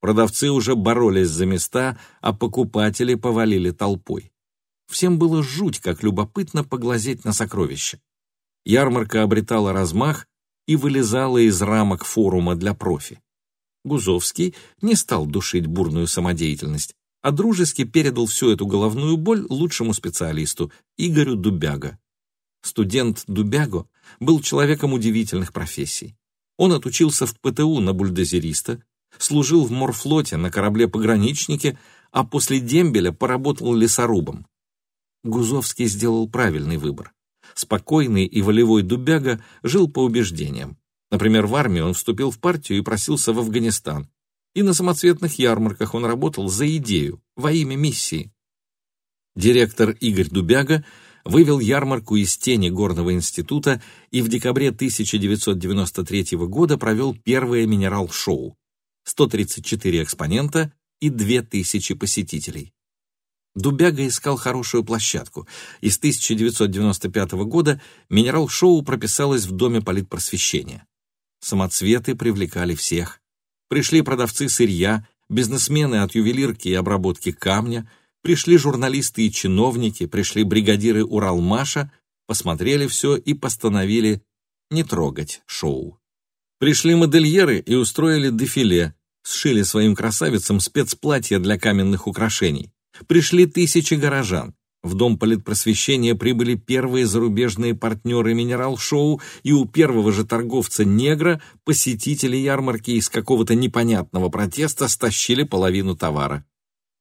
Продавцы уже боролись за места, а покупатели повалили толпой. Всем было жуть, как любопытно поглазеть на сокровища. Ярмарка обретала размах и вылезала из рамок форума для профи. Гузовский не стал душить бурную самодеятельность, а дружески передал всю эту головную боль лучшему специалисту, Игорю Дубяго. Студент Дубяго был человеком удивительных профессий. Он отучился в ПТУ на бульдозериста, служил в морфлоте на корабле-пограничнике, а после дембеля поработал лесорубом. Гузовский сделал правильный выбор. Спокойный и волевой Дубяга жил по убеждениям. Например, в армии он вступил в партию и просился в Афганистан, и на самоцветных ярмарках он работал за идею, во имя миссии. Директор Игорь Дубяга вывел ярмарку из тени Горного института и в декабре 1993 года провел первое минерал-шоу. 134 экспонента и 2000 посетителей. Дубяга искал хорошую площадку, и с 1995 года минерал-шоу прописалось в Доме политпросвещения. Самоцветы привлекали всех. Пришли продавцы сырья, бизнесмены от ювелирки и обработки камня, пришли журналисты и чиновники, пришли бригадиры Уралмаша, посмотрели все и постановили не трогать шоу. Пришли модельеры и устроили дефиле, сшили своим красавицам спецплатья для каменных украшений. Пришли тысячи горожан. В Дом политпросвещения прибыли первые зарубежные партнеры минерал-шоу, и у первого же торговца-негра посетители ярмарки из какого-то непонятного протеста стащили половину товара.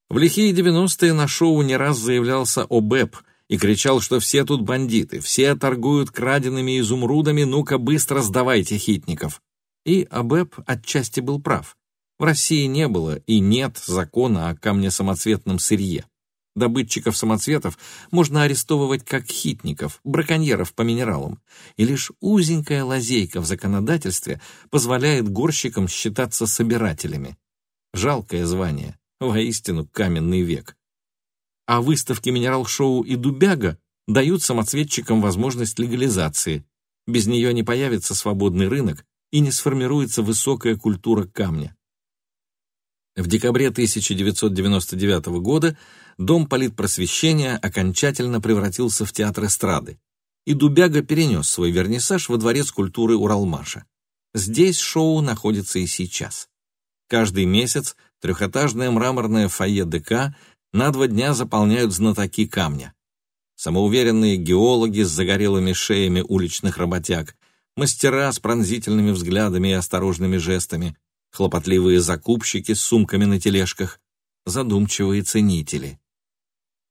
В лихие 90-е на шоу не раз заявлялся ОБЭП и кричал, что все тут бандиты, все торгуют краденными изумрудами, ну-ка быстро сдавайте хитников. И ОБЭП отчасти был прав. В России не было и нет закона о камнесамоцветном сырье. Добытчиков самоцветов можно арестовывать как хитников, браконьеров по минералам, и лишь узенькая лазейка в законодательстве позволяет горщикам считаться собирателями. Жалкое звание, воистину каменный век. А выставки минерал-шоу и дубяга дают самоцветчикам возможность легализации. Без нее не появится свободный рынок и не сформируется высокая культура камня. В декабре 1999 года Дом политпросвещения окончательно превратился в театр эстрады, и Дубяга перенес свой вернисаж во Дворец культуры Уралмаша. Здесь шоу находится и сейчас. Каждый месяц трехэтажное мраморное фойе ДК на два дня заполняют знатоки камня. самоуверенные геологи с загорелыми шеями уличных работяг, мастера с пронзительными взглядами и осторожными жестами, хлопотливые закупщики с сумками на тележках, задумчивые ценители.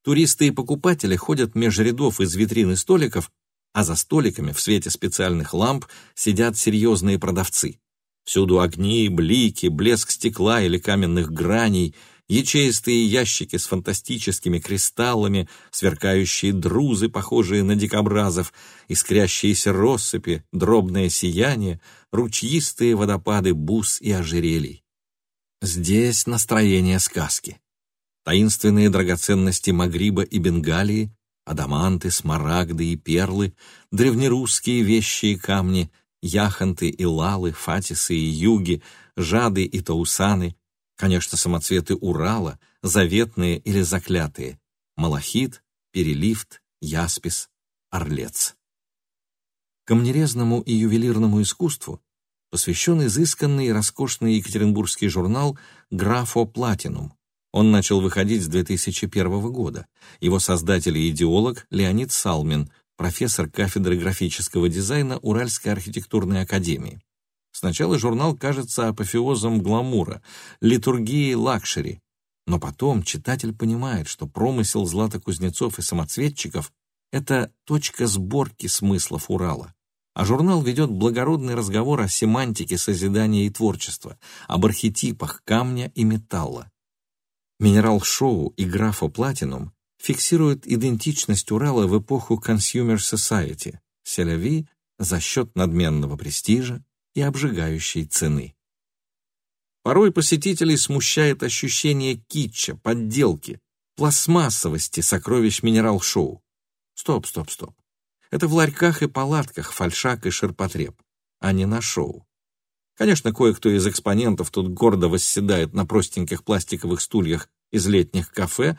Туристы и покупатели ходят меж рядов из витрин и столиков, а за столиками в свете специальных ламп сидят серьезные продавцы. Всюду огни, блики, блеск стекла или каменных граней, ячеистые ящики с фантастическими кристаллами, сверкающие друзы, похожие на дикобразов, искрящиеся россыпи, дробное сияние, ручьистые водопады бус и ожерелий. Здесь настроение сказки. Таинственные драгоценности Магриба и Бенгалии, адаманты, смарагды и перлы, древнерусские вещи и камни, яхонты и лалы, фатисы и юги, жады и таусаны, конечно, самоцветы Урала, заветные или заклятые, малахит, переливт, яспис, орлец. Камнерезному и ювелирному искусству посвящен изысканный и роскошный екатеринбургский журнал «Графо Платинум». Он начал выходить с 2001 года. Его создатель и идеолог Леонид Салмин, профессор кафедры графического дизайна Уральской архитектурной академии. Сначала журнал кажется апофеозом гламура, литургией лакшери, но потом читатель понимает, что промысел златокузнецов и самоцветчиков — это точка сборки смыслов Урала а журнал ведет благородный разговор о семантике созидания и творчества, об архетипах камня и металла. Минерал-шоу и графа Платинум фиксируют идентичность Урала в эпоху Consumer Society, селяви за счет надменного престижа и обжигающей цены. Порой посетителей смущает ощущение китча, подделки, пластмассовости сокровищ минерал-шоу. Стоп, стоп, стоп. Это в ларьках и палатках фальшак и ширпотреб, а не на шоу. Конечно, кое-кто из экспонентов тут гордо восседает на простеньких пластиковых стульях из летних кафе,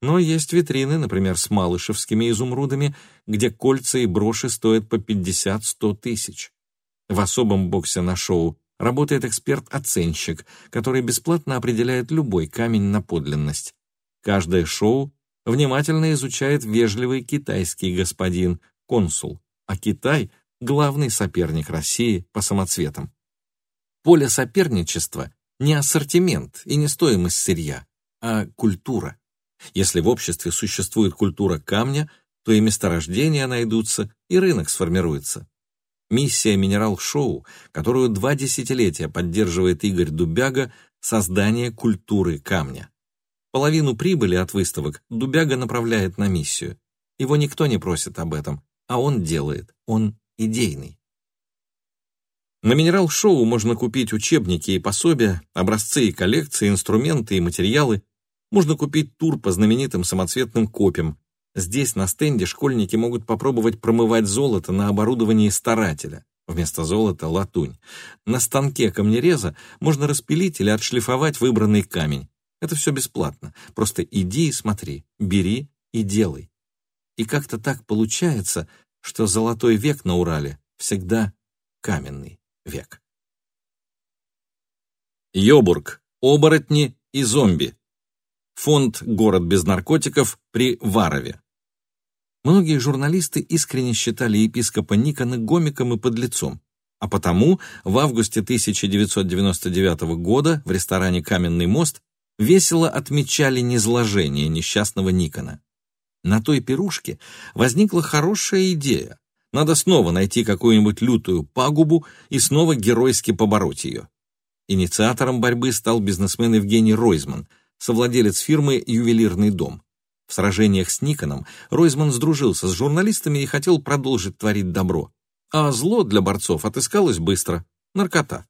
но есть витрины, например, с малышевскими изумрудами, где кольца и броши стоят по 50-100 тысяч. В особом боксе на шоу работает эксперт-оценщик, который бесплатно определяет любой камень на подлинность. Каждое шоу внимательно изучает вежливый китайский господин, консул, а Китай — главный соперник России по самоцветам. Поле соперничества — не ассортимент и не стоимость сырья, а культура. Если в обществе существует культура камня, то и месторождения найдутся, и рынок сформируется. Миссия «Минерал-шоу», которую два десятилетия поддерживает Игорь Дубяга, создание культуры камня. Половину прибыли от выставок Дубяга направляет на миссию. Его никто не просит об этом, а он делает, он идейный. На минерал-шоу можно купить учебники и пособия, образцы и коллекции, инструменты и материалы. Можно купить тур по знаменитым самоцветным копьям. Здесь на стенде школьники могут попробовать промывать золото на оборудовании старателя. Вместо золота — латунь. На станке камнереза можно распилить или отшлифовать выбранный камень. Это все бесплатно. Просто иди и смотри, бери и делай. И как-то так получается, что золотой век на Урале всегда каменный век. Йобург. Оборотни и зомби. Фонд «Город без наркотиков» при Варове. Многие журналисты искренне считали епископа Никона гомиком и подлецом, а потому в августе 1999 года в ресторане «Каменный мост» весело отмечали низложение несчастного Никона. На той пирушке возникла хорошая идея. Надо снова найти какую-нибудь лютую пагубу и снова геройски побороть ее. Инициатором борьбы стал бизнесмен Евгений Ройзман, совладелец фирмы «Ювелирный дом». В сражениях с Никоном Ройзман сдружился с журналистами и хотел продолжить творить добро. А зло для борцов отыскалось быстро — наркота.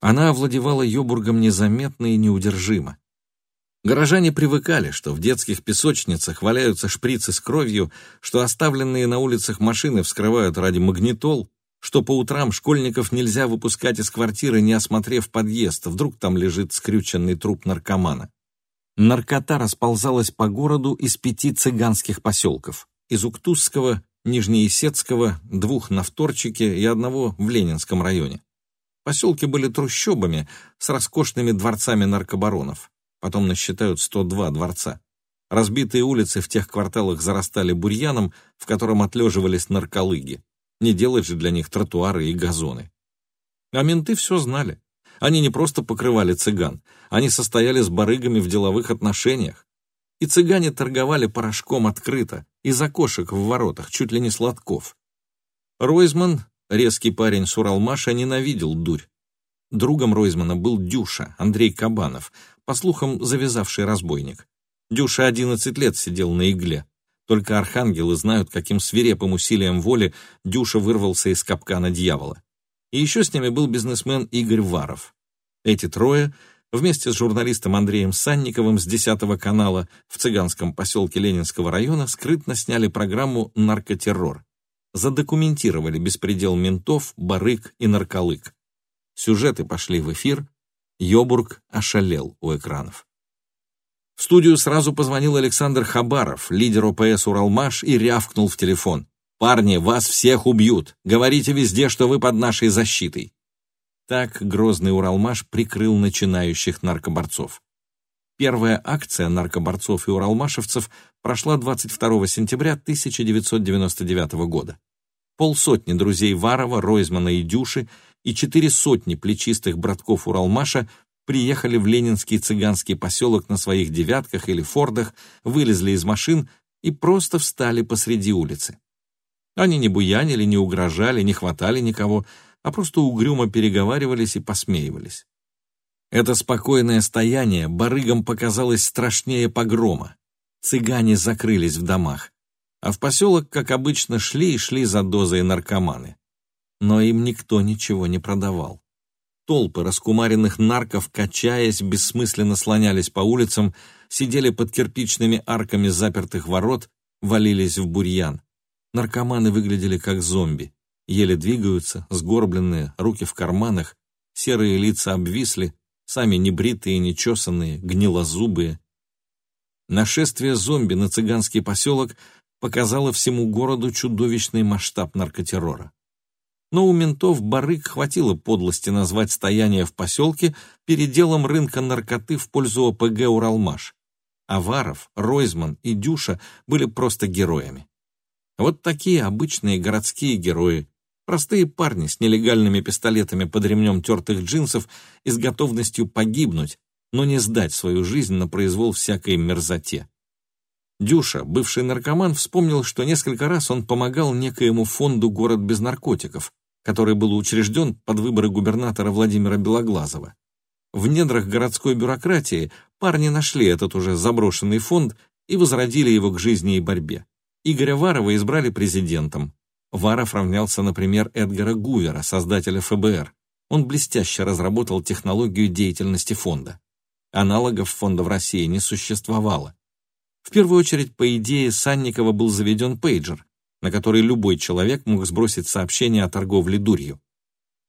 Она овладевала Йобургом незаметно и неудержимо. Горожане привыкали, что в детских песочницах валяются шприцы с кровью, что оставленные на улицах машины вскрывают ради магнитол, что по утрам школьников нельзя выпускать из квартиры, не осмотрев подъезд, вдруг там лежит скрюченный труп наркомана. Наркота расползалась по городу из пяти цыганских поселков. Из Уктузского, Нижнеесецкого, двух на Вторчике и одного в Ленинском районе. Поселки были трущобами с роскошными дворцами наркобаронов потом насчитают 102 дворца. Разбитые улицы в тех кварталах зарастали бурьяном, в котором отлеживались нарколыги. Не делать же для них тротуары и газоны. А менты все знали. Они не просто покрывали цыган, они состояли с барыгами в деловых отношениях. И цыгане торговали порошком открыто, из окошек в воротах, чуть ли не сладков. Ройзман, резкий парень с Уралмаша, ненавидел дурь. Другом Ройзмана был Дюша, Андрей Кабанов, по слухам, завязавший разбойник. Дюша 11 лет сидел на игле. Только архангелы знают, каким свирепым усилием воли Дюша вырвался из капкана дьявола. И еще с ними был бизнесмен Игорь Варов. Эти трое вместе с журналистом Андреем Санниковым с 10 канала в цыганском поселке Ленинского района скрытно сняли программу «Наркотеррор». Задокументировали беспредел ментов, барык и нарколык. Сюжеты пошли в эфир, Йобург ошалел у экранов. В студию сразу позвонил Александр Хабаров, лидер ОПС «Уралмаш», и рявкнул в телефон. «Парни, вас всех убьют! Говорите везде, что вы под нашей защитой!» Так грозный Уралмаш прикрыл начинающих наркоборцов. Первая акция наркоборцов и уралмашевцев прошла 22 сентября 1999 года. Полсотни друзей Варова, Ройзмана и Дюши и четыре сотни плечистых братков Уралмаша приехали в ленинский цыганский поселок на своих девятках или фордах, вылезли из машин и просто встали посреди улицы. Они не буянили, не угрожали, не хватали никого, а просто угрюмо переговаривались и посмеивались. Это спокойное стояние барыгам показалось страшнее погрома. Цыгане закрылись в домах, а в поселок, как обычно, шли и шли за дозой наркоманы. Но им никто ничего не продавал. Толпы раскумаренных нарков, качаясь, бессмысленно слонялись по улицам, сидели под кирпичными арками запертых ворот, валились в бурьян. Наркоманы выглядели как зомби. Еле двигаются, сгорбленные, руки в карманах, серые лица обвисли, сами небритые, нечесанные, гнилозубые. Нашествие зомби на цыганский поселок показало всему городу чудовищный масштаб наркотеррора но у ментов барык хватило подлости назвать стояние в поселке переделом рынка наркоты в пользу ОПГ «Уралмаш». Аваров, Ройзман и Дюша были просто героями. Вот такие обычные городские герои, простые парни с нелегальными пистолетами под ремнем тертых джинсов и с готовностью погибнуть, но не сдать свою жизнь на произвол всякой мерзоте. Дюша, бывший наркоман, вспомнил, что несколько раз он помогал некоему фонду «Город без наркотиков», который был учрежден под выборы губернатора Владимира Белоглазова. В недрах городской бюрократии парни нашли этот уже заброшенный фонд и возродили его к жизни и борьбе. Игоря Варова избрали президентом. Варов равнялся, например, Эдгара Гувера, создателя ФБР. Он блестяще разработал технологию деятельности фонда. Аналогов фонда в России не существовало. В первую очередь, по идее, Санникова был заведен пейджер, на который любой человек мог сбросить сообщение о торговле дурью.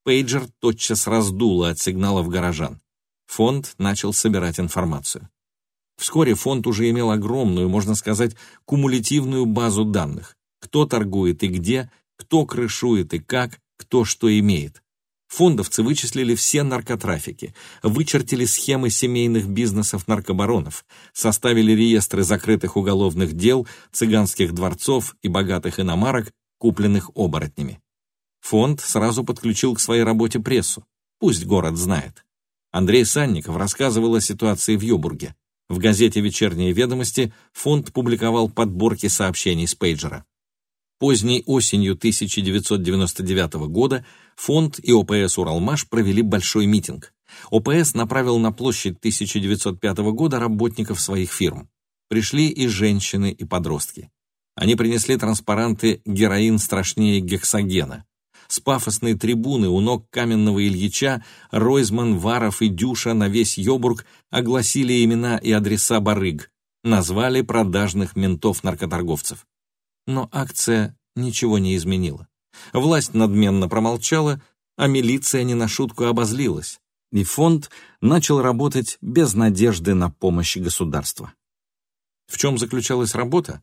Пейджер тотчас раздуло от сигналов горожан. Фонд начал собирать информацию. Вскоре фонд уже имел огромную, можно сказать, кумулятивную базу данных. Кто торгует и где, кто крышует и как, кто что имеет. Фондовцы вычислили все наркотрафики, вычертили схемы семейных бизнесов наркобаронов, составили реестры закрытых уголовных дел, цыганских дворцов и богатых иномарок, купленных оборотнями. Фонд сразу подключил к своей работе прессу. Пусть город знает. Андрей Санников рассказывал о ситуации в Ёбурге. В газете «Вечерние ведомости» фонд публиковал подборки сообщений с пейджера. Поздней осенью 1999 года фонд и ОПС «Уралмаш» провели большой митинг. ОПС направил на площадь 1905 года работников своих фирм. Пришли и женщины, и подростки. Они принесли транспаранты «Героин страшнее гексогена». С пафосной трибуны у ног каменного Ильича Ройзман, Варов и Дюша на весь Йобург огласили имена и адреса барыг, назвали продажных ментов-наркоторговцев но акция ничего не изменила. Власть надменно промолчала, а милиция не на шутку обозлилась, и фонд начал работать без надежды на помощь государства. В чем заключалась работа?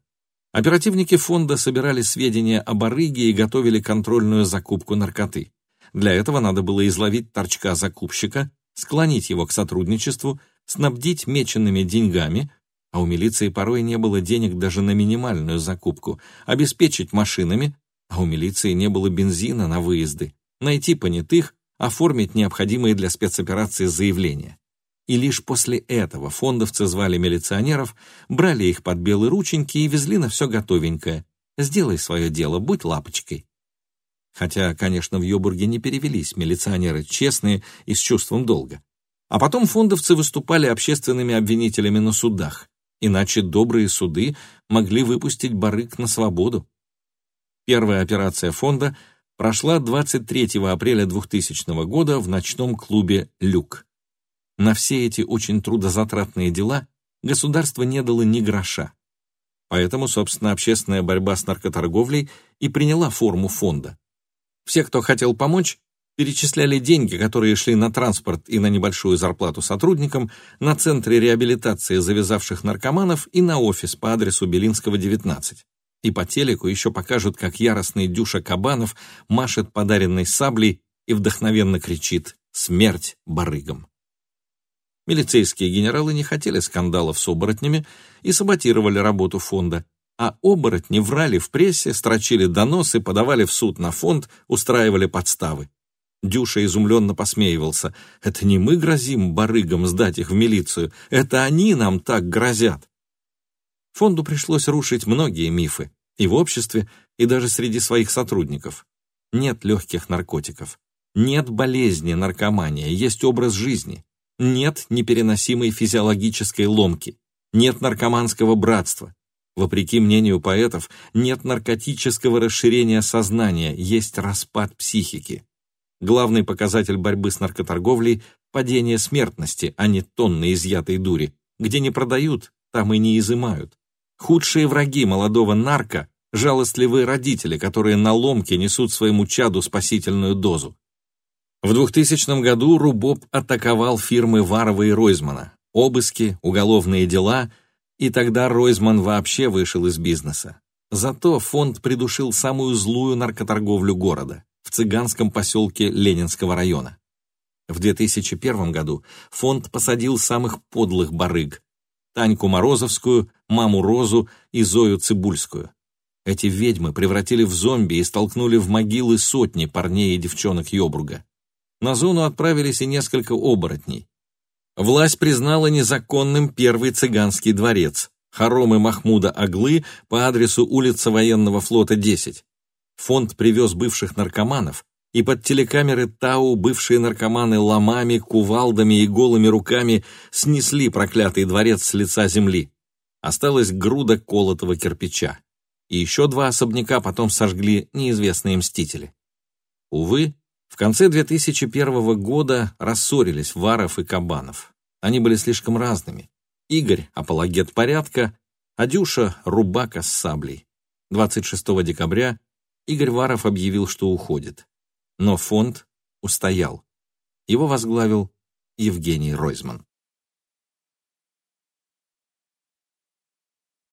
Оперативники фонда собирали сведения о барыге и готовили контрольную закупку наркоты. Для этого надо было изловить торчка закупщика, склонить его к сотрудничеству, снабдить меченными деньгами, а у милиции порой не было денег даже на минимальную закупку, обеспечить машинами, а у милиции не было бензина на выезды, найти понятых, оформить необходимые для спецоперации заявления. И лишь после этого фондовцы звали милиционеров, брали их под белые рученьки и везли на все готовенькое. «Сделай свое дело, будь лапочкой». Хотя, конечно, в Йобурге не перевелись милиционеры честные и с чувством долга. А потом фондовцы выступали общественными обвинителями на судах, иначе добрые суды могли выпустить барык на свободу. Первая операция фонда прошла 23 апреля 2000 года в ночном клубе «Люк». На все эти очень трудозатратные дела государство не дало ни гроша. Поэтому, собственно, общественная борьба с наркоторговлей и приняла форму фонда. Все, кто хотел помочь, перечисляли деньги, которые шли на транспорт и на небольшую зарплату сотрудникам, на центры реабилитации завязавших наркоманов и на офис по адресу Белинского, 19. И по телеку еще покажут, как яростный Дюша Кабанов машет подаренной саблей и вдохновенно кричит «Смерть барыгам!». Милицейские генералы не хотели скандалов с оборотнями и саботировали работу фонда, а оборотни врали в прессе, строчили доносы, подавали в суд на фонд, устраивали подставы. Дюша изумленно посмеивался. «Это не мы грозим барыгам сдать их в милицию, это они нам так грозят». Фонду пришлось рушить многие мифы, и в обществе, и даже среди своих сотрудников. Нет легких наркотиков. Нет болезни, наркомания, есть образ жизни. Нет непереносимой физиологической ломки. Нет наркоманского братства. Вопреки мнению поэтов, нет наркотического расширения сознания, есть распад психики. Главный показатель борьбы с наркоторговлей – падение смертности, а не тонны изъятой дури. Где не продают, там и не изымают. Худшие враги молодого нарко – жалостливые родители, которые на ломке несут своему чаду спасительную дозу. В 2000 году Рубоб атаковал фирмы Варова и Ройзмана. Обыски, уголовные дела – и тогда Ройзман вообще вышел из бизнеса. Зато фонд придушил самую злую наркоторговлю города в цыганском поселке Ленинского района. В 2001 году фонд посадил самых подлых барыг – Таньку Морозовскую, маму Розу и Зою Цибульскую. Эти ведьмы превратили в зомби и столкнули в могилы сотни парней и девчонок Йобруга. На зону отправились и несколько оборотней, Власть признала незаконным первый цыганский дворец, хоромы Махмуда Аглы по адресу улица Военного флота, 10. Фонд привез бывших наркоманов, и под телекамеры ТАУ бывшие наркоманы ломами, кувалдами и голыми руками снесли проклятый дворец с лица земли. Осталась груда колотого кирпича. И еще два особняка потом сожгли неизвестные мстители. Увы, в конце 2001 года рассорились Варов и Кабанов. Они были слишком разными. Игорь – апологет порядка, а Дюша – рубака с саблей. 26 декабря Игорь Варов объявил, что уходит. Но фонд устоял. Его возглавил Евгений Ройзман.